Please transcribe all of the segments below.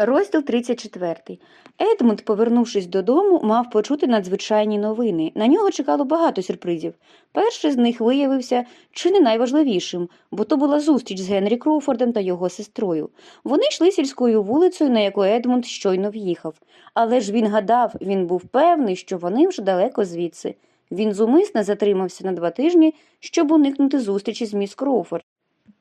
Розділ 34. Едмунд, повернувшись додому, мав почути надзвичайні новини. На нього чекало багато сюрпризів. Перший з них виявився чи не найважливішим, бо то була зустріч з Генрі Кроуфордом та його сестрою. Вони йшли сільською вулицею, на яку Едмунд щойно в'їхав. Але ж він гадав, він був певний, що вони вже далеко звідси. Він зумисне затримався на два тижні, щоб уникнути зустрічі з міс Кроуфорд.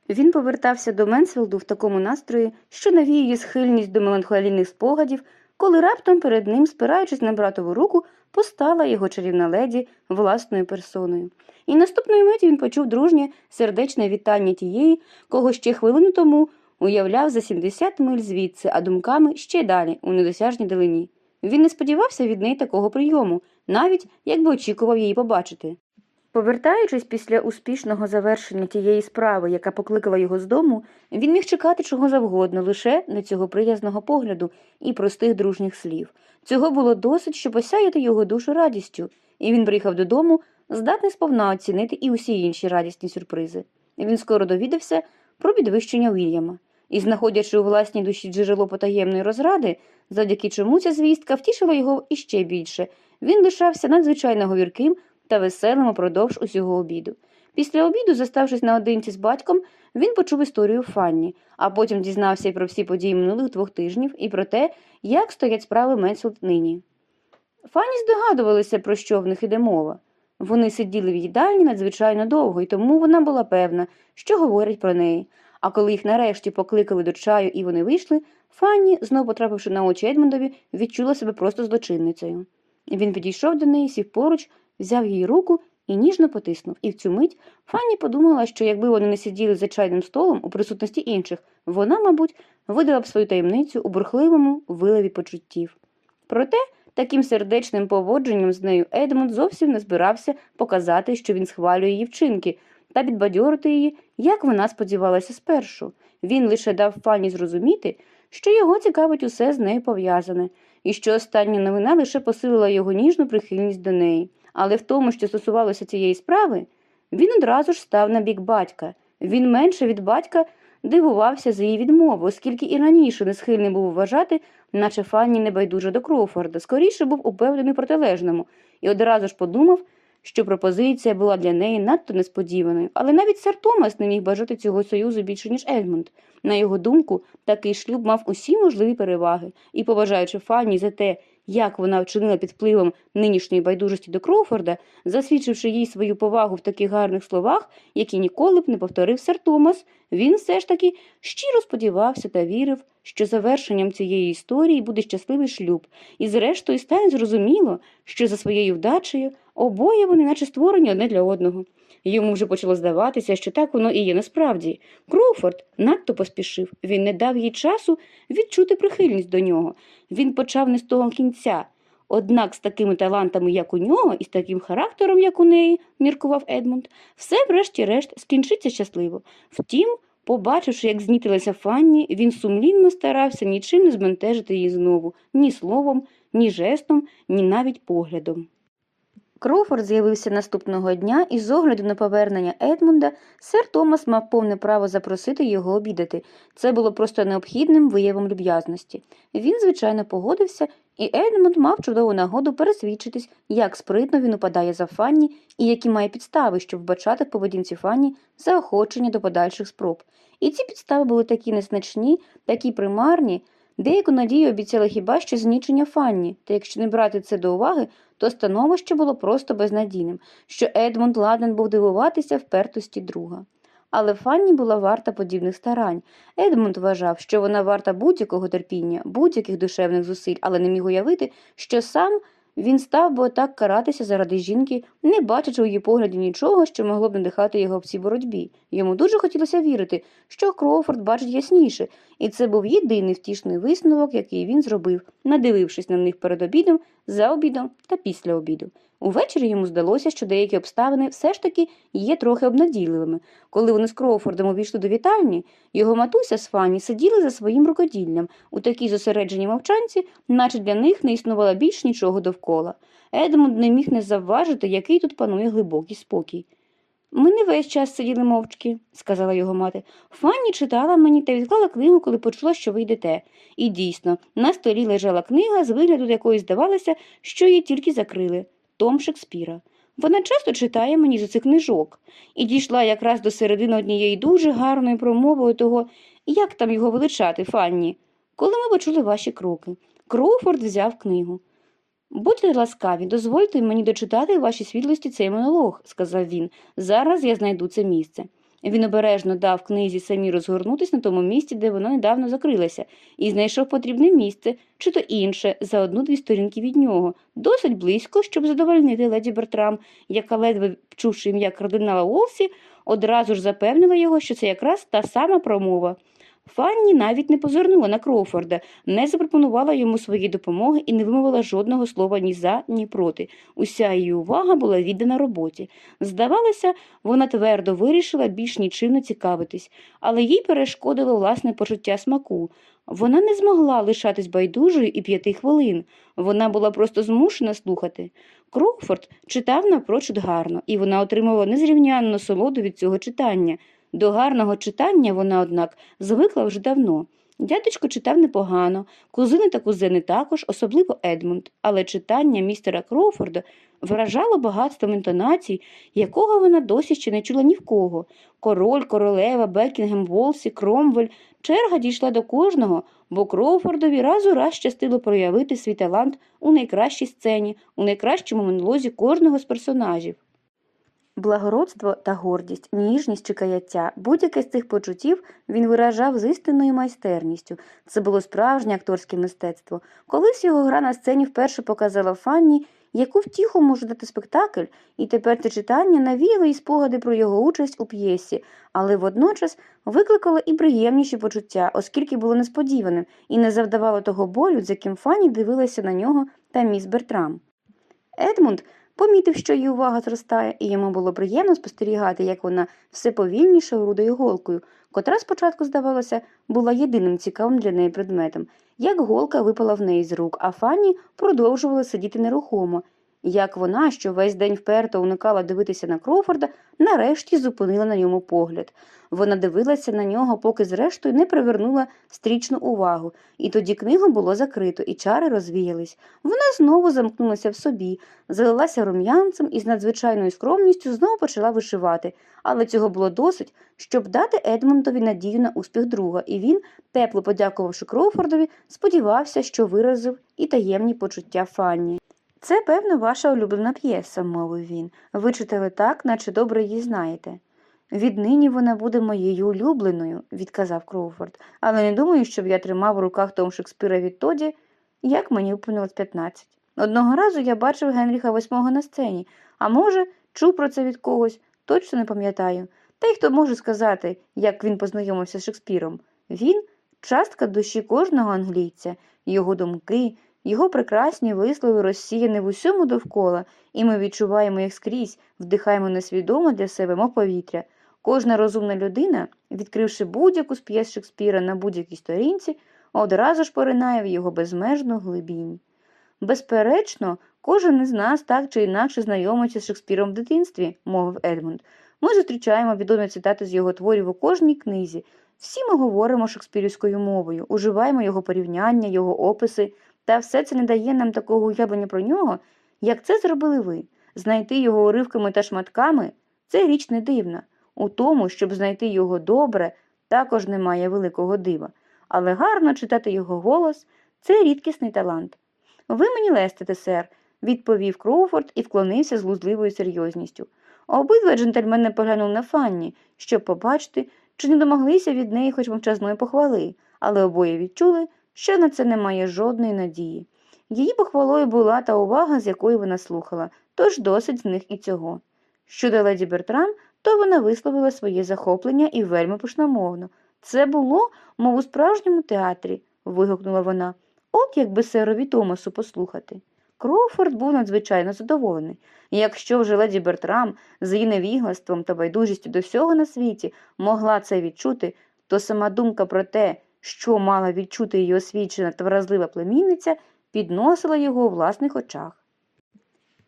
Він повертався до Менсфілду в такому настрої, що навіює схильність до меланхолійних спогадів, коли раптом перед ним, спираючись на братову руку, постала його чарівна леді власною персоною. І наступної миті він почув дружнє сердечне вітання тієї, кого ще хвилину тому уявляв за 70 миль звідси, а думками ще далі, у недосяжній далині. Він не сподівався від неї такого прийому, навіть якби очікував її побачити. Повертаючись після успішного завершення тієї справи, яка покликала його з дому, він міг чекати чого завгодно, лише не цього приязного погляду і простих дружніх слів. Цього було досить, щоб осяяти його душу радістю, і він приїхав додому, здатний сповна оцінити і усі інші радісні сюрпризи. Він скоро довідався про підвищення Уільяма. І, знаходячи у власній душі джерело потаємної розради, завдяки чому ця звістка втішила його іще більше, він лишався надзвичайно говірким та веселим упродовж усього обіду. Після обіду, зоставшись наодинці з батьком, він почув історію Фанні, а потім дізнався й про всі події минулих двох тижнів і про те, як стоять справи в Менсфілді нині. Фанні здогадувалися, про що в них іде мова. Вони сиділи в їдальні надзвичайно довго, і тому вона була певна, що говорять про неї. А коли їх нарешті покликали до чаю і вони вийшли, Фанні, знов потрапивши на очі Едмондові, відчула себе просто злочинницею. Він підійшов до неї, сів поруч, взяв її руку і ніжно потиснув. І в цю мить Фанні подумала, що якби вони не сиділи за чайним столом у присутності інших, вона, мабуть, видала б свою таємницю у бурхливому виливі почуттів. Проте таким сердечним поводженням з нею Едмунд зовсім не збирався показати, що він схвалює її вчинки, та підбадьорити її, як вона сподівалася спершу. Він лише дав Фанні зрозуміти, що його цікавить усе з нею пов'язане, і що остання новина лише посилила його ніжну прихильність до неї. Але в тому, що стосувалося цієї справи, він одразу ж став на бік батька. Він менше від батька дивувався за її відмову, оскільки і раніше не схильний був вважати, наче Фанні небайдуже до Кроуфорда, скоріше був упевнений протилежному, і одразу ж подумав, що пропозиція була для неї надто несподіваною, але навіть сер Томас не міг бажати цього союзу більше, ніж Едмунд. На його думку, такий шлюб мав усі можливі переваги, і, поважаючи Фанні за те, як вона вчинила під впливом нинішньої байдужості до Кроуфорда, засвідчивши їй свою повагу в таких гарних словах, які ніколи б не повторив сер Томас, він все ж таки щиро сподівався та вірив, що завершенням цієї історії буде щасливий шлюб, і зрештою стане зрозуміло, що за своєю вдачею обоє вони наче створені одне для одного. Йому вже почало здаватися, що так воно і є насправді. Кроуфорд надто поспішив, він не дав їй часу відчути прихильність до нього. Він почав не з того кінця. Однак з такими талантами, як у нього, і з таким характером, як у неї, міркував Едмунд, все врешті-решт скінчиться щасливо. Втім, побачивши, як знітилася Фанні, він сумлінно старався нічим не збентежити її знову, ні словом, ні жестом, ні навіть поглядом. Кроуфорд з'явився наступного дня і з огляду на повернення Едмунда сер Томас мав повне право запросити його обідати. Це було просто необхідним виявом люб'язності. Він, звичайно, погодився, і Едмунд мав чудову нагоду пересвідчитись, як спритно він упадає за Фанні і які має підстави, щоб вбачати в поведінці Фанні заохочення до подальших спроб. І ці підстави були такі незначні, такі примарні. Деяку надію обіцяли хіба що знічення Фанні, та якщо не брати це до уваги, то становище було просто безнадійним, що Едмунд ладен був дивуватися впертості друга. Але Фанні була варта подібних старань. Едмунд вважав, що вона варта будь-якого терпіння, будь-яких душевних зусиль, але не міг уявити, що сам він став би отак каратися заради жінки, не бачачи у її погляді нічого, що могло б надихати його в цій боротьбі. Йому дуже хотілося вірити, що Кроуфорд бачить ясніше, і це був єдиний втішний висновок, який він зробив, надивившись на них перед обідом, за обідом та після обіду. Увечері йому здалося, що деякі обставини все ж таки є трохи обнадійливими. Коли вони з Кроуфордом увійшли до вітальні, його матуся з Фанні сиділи за своїм рукоділлям у такій зосередженій мовчанці, наче для них не існувало більш нічого довкола. Едмунд не міг не завважити, який тут панує глибокий спокій. Ми не весь час сиділи мовчки, сказала його мати. Фанні читала мені та відклала книгу, коли почула, що ви йдете. І дійсно, на столі лежала книга, з вигляду якої здавалося, що її тільки закрили Том Шекспіра. Вона часто читає мені з цих книжок і дійшла якраз до середини однієї дуже гарної промови того, як там його величати, Фанні, коли ми почули ваші кроки. Кроуфорд взяв книгу. Будьте ласкаві, дозвольте мені дочитати ваші світлості цей монолог, сказав він. Зараз я знайду це місце. Він обережно дав книзі самі розгорнутися на тому місці, де вона недавно закрилася, і знайшов потрібне місце, чи то інше, за одну-дві сторінки від нього, досить близько, щоб задовольнити леді Бертрам, яка, ледве чувши ім'я кардинала Уолсі, одразу ж запевнила його, що це якраз та сама промова. Фанні навіть не позирнула на Кроуфорда, не запропонувала йому своєї допомоги і не вимовила жодного слова ні за, ні проти. Уся її увага була віддана роботі. Здавалося, вона твердо вирішила більш нічим не цікавитись, але їй перешкодило власне почуття смаку. Вона не змогла лишатись байдужою і п'яти хвилин. Вона була просто змушена слухати. Кроуфорд читав напрочуд гарно, і вона отримувала незрівнянну насолоду від цього читання. До гарного читання вона, однак, звикла вже давно. Дядечко читав непогано, кузини та кузени також, особливо Едмунд, але читання містера Кроуфорда вражало багатством інтонацій, якого вона досі ще не чула ні в кого. Король, королева, Бекінгем, Волсі, Кромвель. Черга дійшла до кожного, бо Кроуфордові раз у раз щастило проявити свій талант у найкращій сцені, у найкращому монолозі кожного з персонажів. Благородство та гордість, ніжність чи каяття, будь-яке з цих почуттів він виражав з істинною майстерністю. Це було справжнє акторське мистецтво. Колись його гра на сцені вперше показала Фанні, яку втіху може дати спектакль, і тепер це читання навіяло і спогади про його участь у п'єсі, але водночас викликало і приємніші почуття, оскільки було несподіваним і не завдавало того болю, з яким Фанні дивилася на нього та міс Бертрам. Едмунд помітив, що її увага зростає, і йому було приємно спостерігати, як вона все повільніше орудує голкою, котра спочатку, здавалося, була єдиним цікавим для неї предметом, як голка випала в неї з рук, а Фанні продовжувала сидіти нерухомо. Як вона, що весь день вперто уникала дивитися на Кроуфорда, нарешті зупинила на ньому погляд. Вона дивилася на нього, поки зрештою не привернула стрічну увагу, і тоді книгу було закрито, і чари розвіялись. Вона знову замкнулася в собі, залилася рум'янцем і з надзвичайною скромністю знову почала вишивати, але цього було досить, щоб дати Едмонтові надію на успіх друга, і він, тепло подякувавши Кроуфордові, сподівався, що виразив і таємні почуття Фанні. Це, певно, ваша улюблена п'єса, мовив він. Ви читали так, наче добре її знаєте. Віднині вона буде моєю улюбленою, відказав Кроуфорд, але не думаю, щоб я тримав у руках Том Шекспіра відтоді, як мені виповнилось 15. Одного разу я бачив Генріха VIII на сцені, а може, чув про це від когось, точно не пам'ятаю. Та й хто може сказати, як він познайомився з Шекспіром? Він частка душі кожного англійця, його думки, його прекрасні вислови розсіяні в усьому довкола, і ми відчуваємо їх скрізь, вдихаємо несвідомо для себе, мов повітря. Кожна розумна людина, відкривши будь-яку з п'єс Шекспіра на будь-якій сторінці, одразу ж поринає в його безмежну глибінь. Безперечно, кожен із нас так чи інакше знайомиться з Шекспіром в дитинстві, мовив Едмунд. Ми зустрічаємо відомі цитати з його творів у кожній книзі. Всі ми говоримо шекспірівською мовою, уживаємо його порівняння, його описи, та все це не дає нам такого уявлення про нього, як це зробили ви. Знайти його уривками та шматками це річ не дивна. У тому, щоб знайти його добре, також немає великого дива, але гарно читати його голос це рідкісний талант. Ви мені лестите, сер, відповів Кроуфорд і вклонився з глузливою серйозністю. Обидва джентльмени поглянули на Фанні, щоб побачити, чи не домоглися від неї хоч мовчазної похвали, але обоє відчули, що на це немає жодної надії. Її похвалою була та увага, з якої вона слухала, тож досить з них і цього. Щодо леді Бертрам, то вона висловила своє захоплення і вельми пишномовно. Це було, мов у справжньому театрі, вигукнула вона. От якби серові Томасу послухати. Кроуфорд був надзвичайно задоволений. Якщо вже леді Бертрам з її невіглаством та байдужістю до всього на світі могла це відчути, то сама думка про те, що мала відчути її освічена та вразлива племінниця, підносила його у власних очах.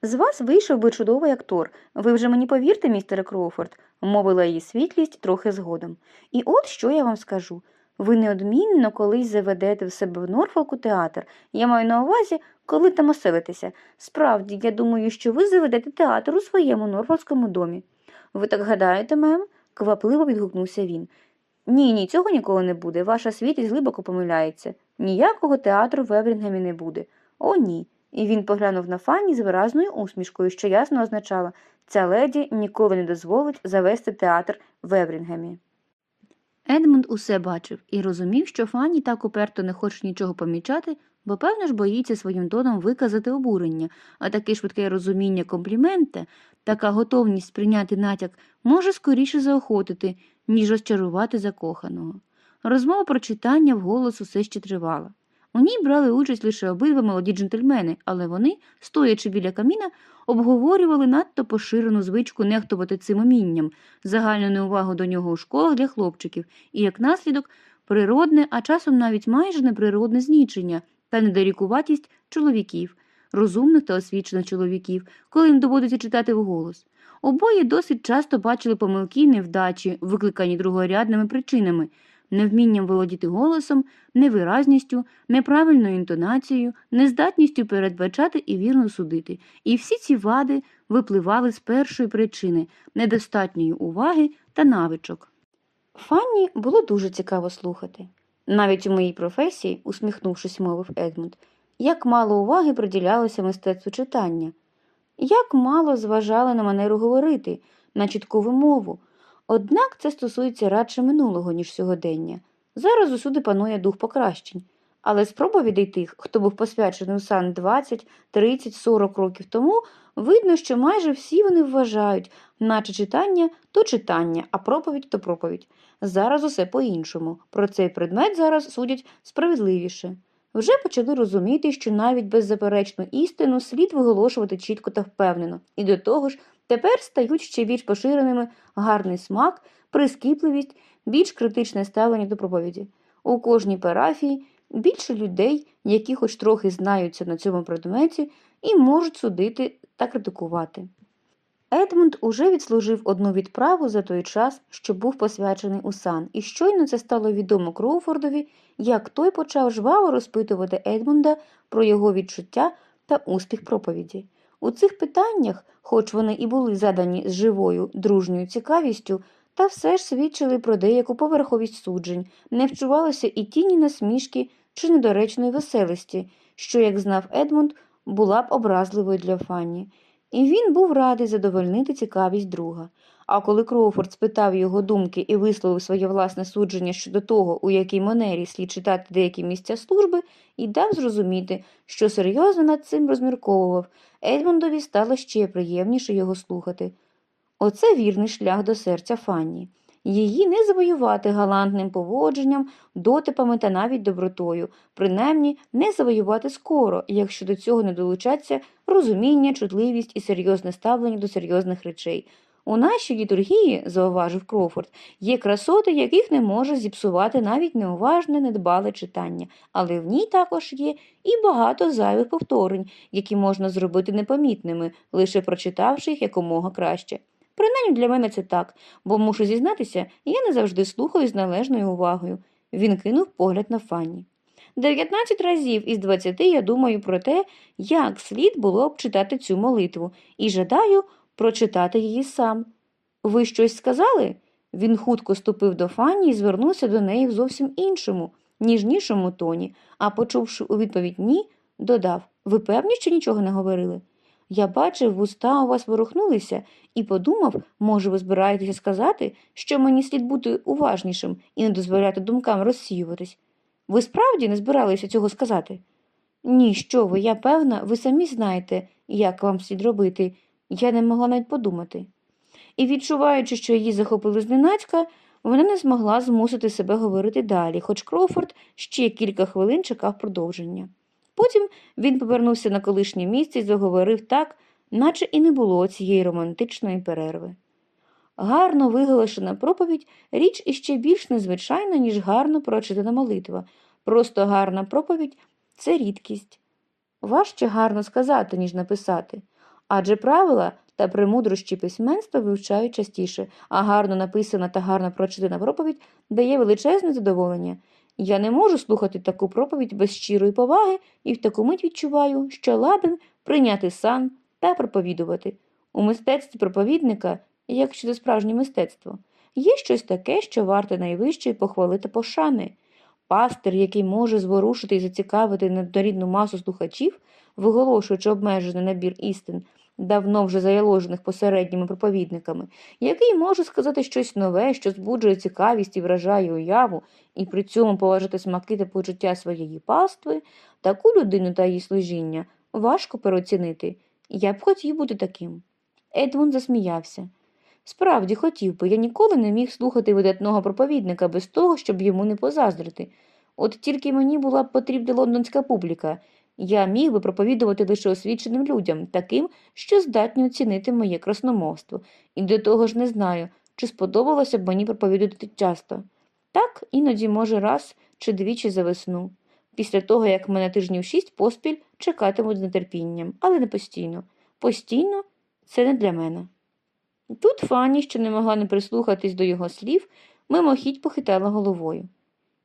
З вас вийшов би чудовий актор. Ви вже мені повірте, містере Кроуфорд, мовила її світлість трохи згодом. І от що я вам скажу. Ви неодмінно колись заведете в себе в Норфолку театр. Я маю на увазі, коли там оселитеся. Справді, я думаю, що ви заведете театр у своєму норфолкському домі. Ви так гадаєте, мем? квапливо відгукнувся він. Ні, ні, цього ніколи не буде. Ваша світлість глибоко помиляється. Ніякого театру в Еврінгемі не буде. О, ні. І він поглянув на Фанні з виразною усмішкою, що ясно означала ця леді ніколи не дозволить завести театр в Еврінгемі. Едмунд усе бачив і розумів, що Фанні так уперто не хоче нічого помічати, бо, певно ж, боїться своїм тоном виказати обурення, а таке швидке розуміння комплімента, така готовність сприйняти натяк може скоріше заохотити, ніж розчарувати закоханого. Розмова про читання вголос усе ще тривала. У ній брали участь лише обидва молоді джентльмени, але вони, стоячи біля каміна, обговорювали надто поширену звичку нехтувати цим умінням, загальну неувагу до нього у школах для хлопчиків і, як наслідок, природне, а часом навіть майже неприродне знічення та недорікуватість чоловіків, розумних та освічених чоловіків, коли їм доводиться читати вголос. Обоє досить часто бачили помилки й невдачі, викликані другорядними причинами, невмінням володіти голосом, невиразністю, неправильною інтонацією, нездатністю передбачати і вірно судити. І всі ці вади випливали з першої причини недостатньої уваги та навичок. Фанні було дуже цікаво слухати. Навіть у моїй професії, усміхнувшись, мовив Едмунд, як мало уваги приділялося мистецтву читання, як мало зважали на манеру говорити, на чітку вимову. Однак це стосується радше минулого, ніж сьогодення. Зараз усюди панує дух покращень. Але з проповідей тих, хто був посвячений у сан 20, 30, 40 років тому, видно, що майже всі вони вважають, наче читання то читання, а проповідь то проповідь. Зараз усе по-іншому. Про цей предмет зараз судять справедливіше. Вже почали розуміти, що навіть беззаперечну істину слід виголошувати чітко та впевнено, і до того ж тепер стають ще більш поширеними гарний смак, прискіпливість, більш критичне ставлення до проповіді. У кожній парафії більше людей, які хоч трохи знаються на цьому предметі і можуть судити та критикувати. Едмунд уже відслужив одну відправу за той час, що був посвячений у сан, і щойно це стало відомо Кроуфордові, як той почав жваво розпитувати Едмунда про його відчуття та успіх проповіді. У цих питаннях, хоч вони і були задані з живою, дружньою цікавістю, та все ж свідчили про деяку поверховість суджень, не вчувалося і тіні насмішки чи недоречної веселості, що, як знав Едмунд, була б образливою для Фанні. І він був радий задовольнити цікавість друга. А коли Кроуфорд спитав його думки і висловив своє власне судження щодо того, у якій манері слід читати деякі місця служби, і дав зрозуміти, що серйозно над цим розмірковував, Едмундові стало ще приємніше його слухати. Оце вірний шлях до серця Фанні. Її не завоювати галантним поводженням, дотипами та навіть добротою, принаймні не завоювати скоро, якщо до цього не долучаться розуміння, чутливість і серйозне ставлення до серйозних речей. У нашій літургії, зауважив Кроуфорд, є красоти, яких не може зіпсувати навіть неуважне, недбале читання, але в ній також є і багато зайвих повторень, які можна зробити непомітними, лише прочитавши їх якомога краще. Принаймні для мене це так, бо мушу зізнатися, я не завжди слухаю з належною увагою. Він кинув погляд на Фанні. Дев'ятнадцять разів із двадцяти я думаю про те, як слід було б читати цю молитву, і жадаю прочитати її сам. Ви щось сказали? Він хутко ступив до Фанні і звернувся до неї в зовсім іншому, ніжнішому тоні, а, почувши у відповідь ні, додав Ви певні, що нічого не говорили? Я бачив, вуста у вас ворухнулися, і подумав, може, ви збираєтеся сказати, що мені слід бути уважнішим і не дозволяти думкам розсіюватись. Ви справді не збиралися цього сказати? Ні, що ви, я певна, ви самі знаєте, як вам слід робити. Я не могла навіть подумати. І, відчуваючи, що її захопили зненацька, вона не змогла змусити себе говорити далі, хоч Кроуфорд ще кілька хвилин чекав продовження. Потім він повернувся на колишнє місце і заговорив так, наче і не було цієї романтичної перерви. Гарно виголошена проповідь річ іще більш незвичайна, ніж гарно прочитана молитва. Просто гарна проповідь це рідкість. Важче гарно сказати, ніж написати. Адже правила та премудрощі письменства вивчають частіше, а гарно написана та гарно прочитана проповідь дає величезне задоволення. Я не можу слухати таку проповідь без щирої поваги і в таку мить відчуваю, що ладен прийняти сан та проповідувати. У мистецтві проповідника, як щодо справжнє мистецтво, є щось таке, що варте найвищої похвали та пошани. Пастир, який може зворушити і зацікавити недорідну масу слухачів, виголошуючи обмежений набір істин, давно вже заяложених посередніми проповідниками, який може сказати щось нове, що збуджує цікавість і вражає уяву, і при цьому поважати смаки та почуття своєї пастви, таку людину та її служіння важко переоцінити. Я б хотів бути таким. Едмунд засміявся. Справді хотів би, я ніколи не міг слухати видатного проповідника без того, щоб йому не позаздрити. От тільки мені була б потрібна лондонська публіка. Я міг би проповідувати лише освіченим людям, таким, що здатні оцінити моє красномовство, і до того ж не знаю, чи сподобалося б мені проповідувати часто. Так, іноді, може, раз чи двічі за весну. Після того, як мене тижнів шість поспіль чекатимуть з нетерпінням, але не постійно. Постійно це не для мене. Тут Фанні, що не могла не прислухатись до його слів, мимохідь похитала головою.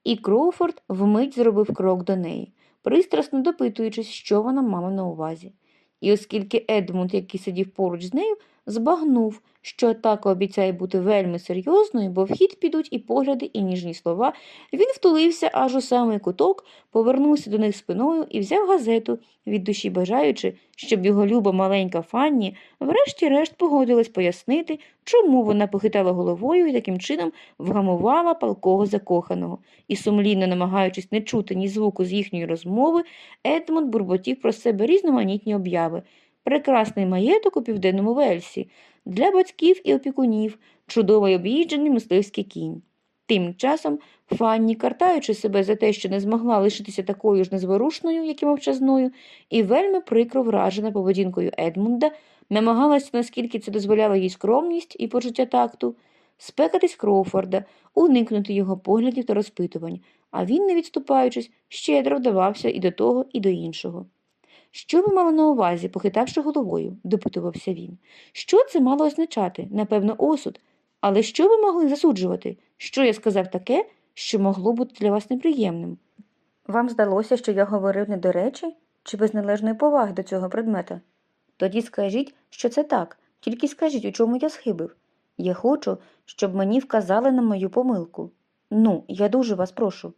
І Кроуфорд вмить зробив крок до неї, пристрасно допитуючись, що вона мала на увазі. І оскільки Едмунд, який сидів поруч з нею, збагнув, що атака обіцяє бути вельми серйозною, бо в хід підуть і погляди, і ніжні слова, він втулився аж у самий куток, повернувся до них спиною і взяв газету, від душі бажаючи, щоб його люба маленька Фанні врешті-решт погодилась пояснити, чому вона похитала головою і таким чином вгамувала палкого закоханого. І сумлінно намагаючись не чути ні звуку з їхньої розмови, Едмунд бурботів про себе різноманітні обяви. Прекрасний маєток у південному Вельсі, для батьків і опікунів, чудовий об'їжджений мисливський кінь. Тим часом Фанні, картаючи себе за те, що не змогла лишитися такою ж незворушною, як і мовчазною, і вельми прикро вражена поведінкою Едмунда, намагалася, наскільки це дозволяла їй скромність і почуття такту, спекатись Кроуфорда, уникнути його поглядів та розпитувань, а він, не відступаючись, щедро вдавався і до того, і до іншого. Що ви мали на увазі, похитавши головою? допитувався він. Що це мало означати? Напевно, осуд. Але що ви могли засуджувати? Що я сказав таке, що могло бути для вас неприємним? Вам здалося, що я говорив не до речі чи без належної поваги до цього предмета? Тоді скажіть, що це так, тільки скажіть, у чому я схибив. Я хочу, щоб мені вказали на мою помилку. Ну, я дуже вас прошу.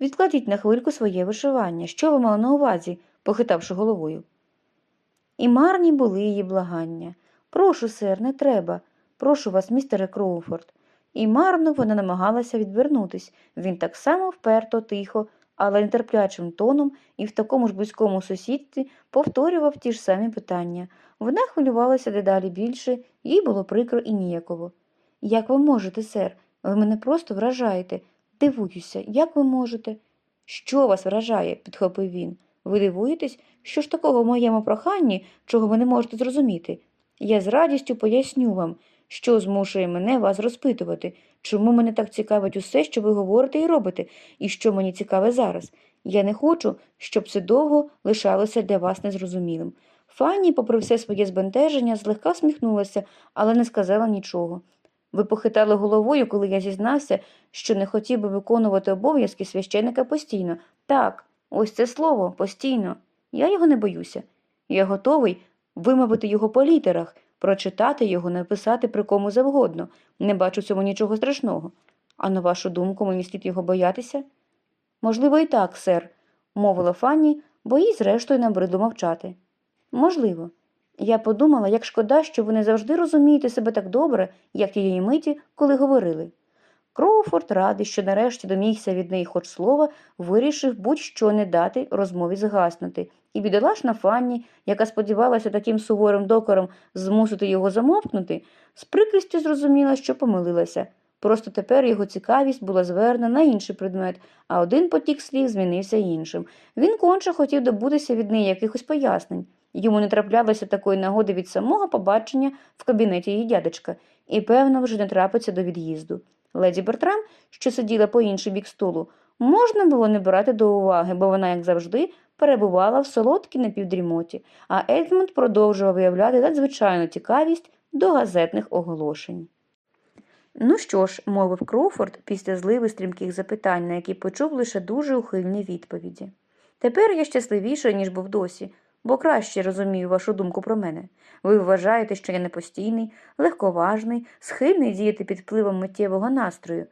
Відкладіть на хвильку своє вишивання. Що ви мали на увазі? Похитавши головою. І марні були її благання. Прошу, сер, не треба. Прошу вас, містере Кроуфорд. І марно вона намагалася відвернутись. Він так само вперто, тихо, але нетерплячим тоном і в такому ж близькому сусідстві повторював ті ж самі питання. Вона хвилювалася дедалі більше, їй було прикро і ніяково. Як ви можете, сер? Ви мене просто вражаєте. Дивуюся, як ви можете? Що вас вражає? підхопив він. Ви дивуєтесь, що ж такого в моєму проханні, чого ви не можете зрозуміти? Я з радістю поясню вам, що змушує мене вас розпитувати, чому мене так цікавить усе, що ви говорите і робите, і що мені цікаве зараз. Я не хочу, щоб це довго лишалося для вас незрозумілим. Фанні, попри все своє збентеження, злегка сміхнулася, але не сказала нічого. Ви похитали головою, коли я зізнався, що не хотів би виконувати обов'язки священика постійно. Так, ось це слово постійно. Я його не боюся. Я готовий вимовити його по літерах, прочитати його, написати при кому завгодно. Не бачу в цьому нічого страшного. А на вашу думку, мені слід його боятися? Можливо, і так, сер, мовила Фанні, бо їй зрештою набридло мовчати. Можливо. Я подумала, як шкода, що ви не завжди розумієте себе так добре, як тієї миті, коли говорили. Кроуфорд радий, що нарешті домігся від неї хоч слова, вирішив будь-що не дати розмові згаснути, і бідолашна Фанні, яка сподівалася таким суворим докором змусити його замовкнути, з прикрістю зрозуміла, що помилилася. Просто тепер його цікавість була звернена на інший предмет, а один потік слів змінився іншим. Він конче хотів добутися від неї якихось пояснень. Йому не траплялося такої нагоди від самого побачення в кабінеті її дядечка, і, певно, вже не трапиться до від'їзду. Леді Бертрам, що сиділа по інший бік столу, можна було не брати до уваги, бо вона, як завжди, перебувала в солодкій напівдрімоті, а Едмунд продовжував виявляти надзвичайну цікавість до газетних оголошень. Ну що ж, мовив Кроуфорд після зливи стрімких запитань, на які почув лише дуже ухильні відповіді. Тепер я щасливіша, ніж був досі, бо краще розумію вашу думку про мене. Ви вважаєте, що я непостійний, легковажний, схильний діяти під впливом миттєвого настрою.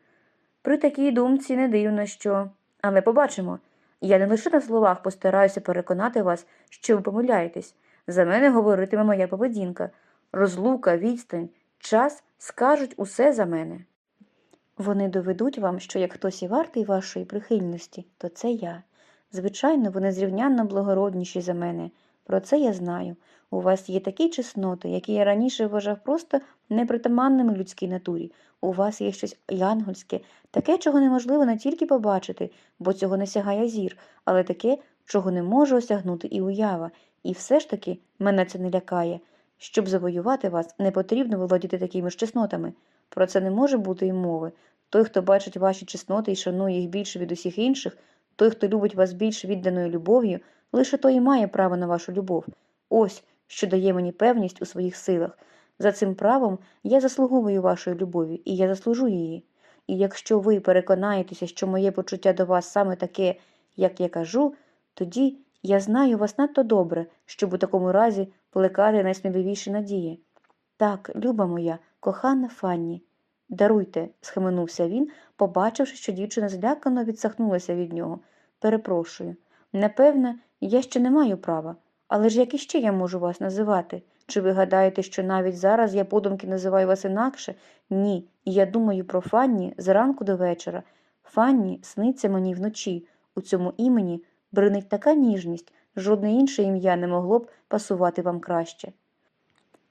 При такій думці не дивно, що. Але побачимо. Я не лише на словах постараюся переконати вас, що ви помиляєтесь. За мене говоритиме моя поведінка. Розлука, відстань, час скажуть усе за мене. Вони доведуть вам, що як хтось і вартий вашої прихильності, то це я. Звичайно, вони зрівнянно благородніші за мене. Про це я знаю. У вас є такі чесноти, які я раніше вважав просто непритаманними людській натурі. У вас є щось янгольське, таке, чого неможливо не тільки побачити, бо цього не сягає зір, але таке, чого не може осягнути і уява. І все ж таки мене це не лякає. Щоб завоювати вас, не потрібно володіти такими ж чеснотами. Про це не може бути і мови. Той, хто бачить ваші чесноти і шанує їх більше від усіх інших, той, хто любить вас більш відданою любов'ю, лише той і має право на вашу любов. Ось що дає мені певність у своїх силах. За цим правом я заслуговую вашої любові, і я заслужу її. І якщо ви переконаєтеся, що моє почуття до вас саме таке, як я кажу, тоді я знаю вас надто добре, щоб у такому разі плекати найсміливіші надії. Так, люба моя, кохана Фанні. Даруйте, схаменувся він, побачивши, що дівчина злякано відсахнулася від нього. Перепрошую. Напевне, я ще не маю права. Але ж як іще я можу вас називати? Чи ви гадаєте, що навіть зараз я подумки називаю вас інакше? Ні, і я думаю про Фанні зранку до вечора. Фанні сниться мені вночі. У цьому імені бринить така ніжність, жодне інше ім'я не могло б пасувати вам краще.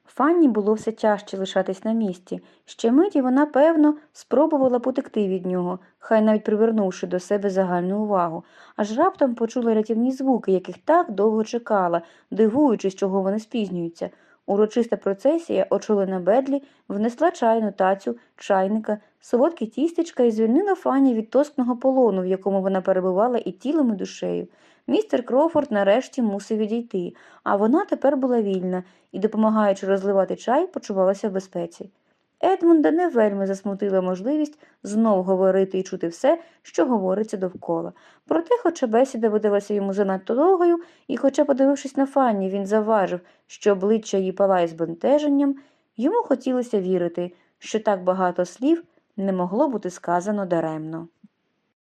Фанні було все тяжче лишатись на місці. Ще миті вона, певно, спробувала потекти від нього, хай навіть привернувши до себе загальну увагу, аж раптом почула рятівні звуки, яких так довго чекала, дивуючись, чого вони спізнюються. Урочиста процесія, очолена Бедлі, внесла чайну тацю, чайника, солодкі тістечка і звільнила Фанні від тоскного полону, в якому вона перебувала і тілом, і душею. Містер Кроуфорд нарешті мусив відійти, а вона тепер була вільна і, допомагаючи розливати чай, почувалася в безпеці. Едмунда не вельми засмутила можливість знов говорити і чути все, що говориться довкола. Проте, хоча бесіда видалася йому занадто довгою, і, хоча, подивившись на Фанні, він заважив, що обличчя її палає збентеженням, йому хотілося вірити, що так багато слів не могло бути сказано даремно.